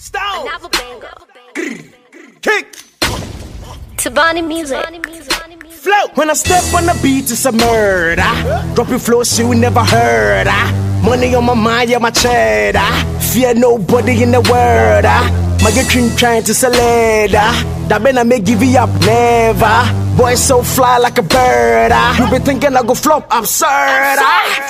Stone. Another banger. Kick. Tabani music. Flow. When I step on the beat, it's a murder. Dropping flows you never heard. Money on my mind, yeah, my cheddar. Fear nobody in the world. My get cream trying to sell it. That That I may give you up, never. Boy, so fly like a bird. You been thinking I go flop, absurd. ah.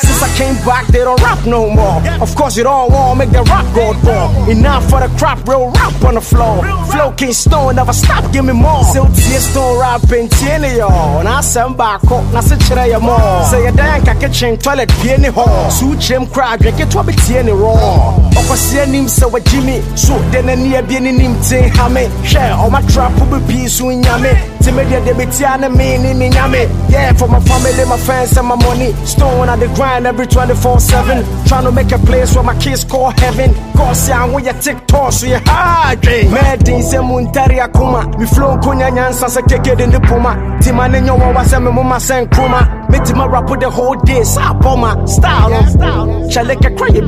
I back, they don't rap no more. Of course, you don't want make the rap go more. Enough for the crap, real rap on the floor. Flow King Stone, never stop, give me more. Still tear stone rapping, tiene yo. Na sem back oh, up, na se chere ya more. Say a dan ka kitchen toilet, pieni ho. Su chem cry, drink it, wabi tiene raw. Okwasi anim se wa Jimmy. So then a near bien nim ting hame. Share all my trap, will be peace, win yame. Timid, they be tiana me, ni ni yame. Yeah, for my family, my friends, and my money. Stone on the grind every 24 7. Trying to make a place where my kids call heaven. Cause yeah, when you TikTok, so you hard. Medin se muntari akuma. Me flow kunya nyansa se keke in the puma. Tima nenyo wa wase me mama sen kruma. Me tima rap the whole day, sa ah, poma. Style, no. Chaleke cry, you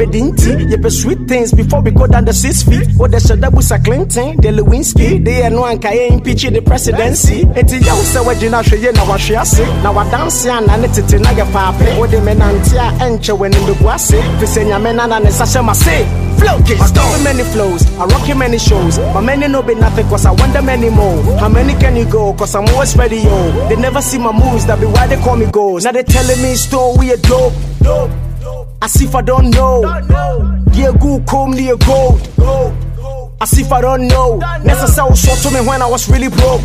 be sweet things before we go down the six feet. Oh, the Shadabusa Clinton, the Lewinsky. They are no impeach the presidency. Eti ya use wa jina shwe na shwe ase. Na wa dance ya na ne tete na ya pape. O de me nanti a enche when in the guase. Fise nyame na na ne sashe ma say. I got many flows, I rock in many shows. But many know be nothing cause I want them many more. How many can you go? Cause I'm always ready, yo. They never see my moves, that be why they call me goals. Now they telling me store we a dope. As if I don't know. Yeah, good come near gold. As if I don't know. Necessary short to me when I was really broke.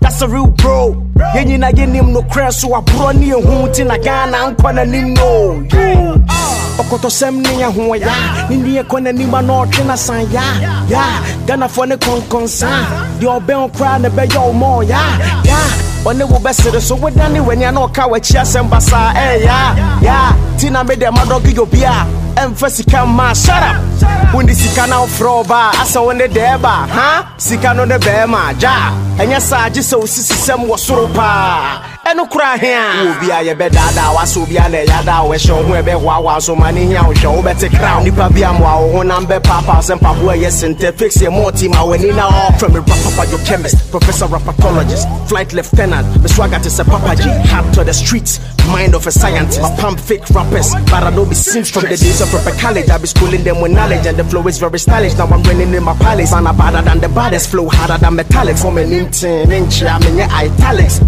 That's a real bro. Yeah, you know, you name no crash, so I brought you home to Nagana and Kwana Nino. Ɔkɔtɔsɛm ne yɛ ho ya. Ne yɛ kɔ n'anim na ɔtwe na san ya ya ghanafoɔ ne kɔnkɔnsa deɛ ɔbɛn koraa na ɛbɛyɛ wo mɔɔ ya. Ya ɔne wo bɛsere so wodane w'ani a na ɔka w'akyi asɛm basaa ɛya ya. Ti na me deɛ madɔge yɛ obi a ɛmfa sika mma shut wonde sika na wofrɛ ɔba a asɛ wo ne dɛɛba ha? Sika no ne bɛɛma gya ɛnyɛ saa gye sɛ wosisisɛm wɔ soro paa ɛno kora he a wo bia yɛbɛdaadaa wasɛ obia na ɛyɛda a wɔhyɛ wo ho ɛbɛhoahoa so ma ne hia wo hwɛ wobɛte kra wo nipa bi amoa wo ho nam bɛpaapaa sɛ mpaboa ɛyɛ sentɛ fix yɛ mɔɔti ma w'ani na ɔ frɛ me rapapa yo chemist professor rapatologist flight lieutenant me swagger te sɛ papa g. Hard to the streets mind of a scientist my pump fake rappers but I don't be seems from the days of proper college I be schooling them with knowledge and the flow is very stylish. Now I'm running in my palace. Man I'm better than the baddest. Flow harder than metallic. For me nintin inch I'm in your italics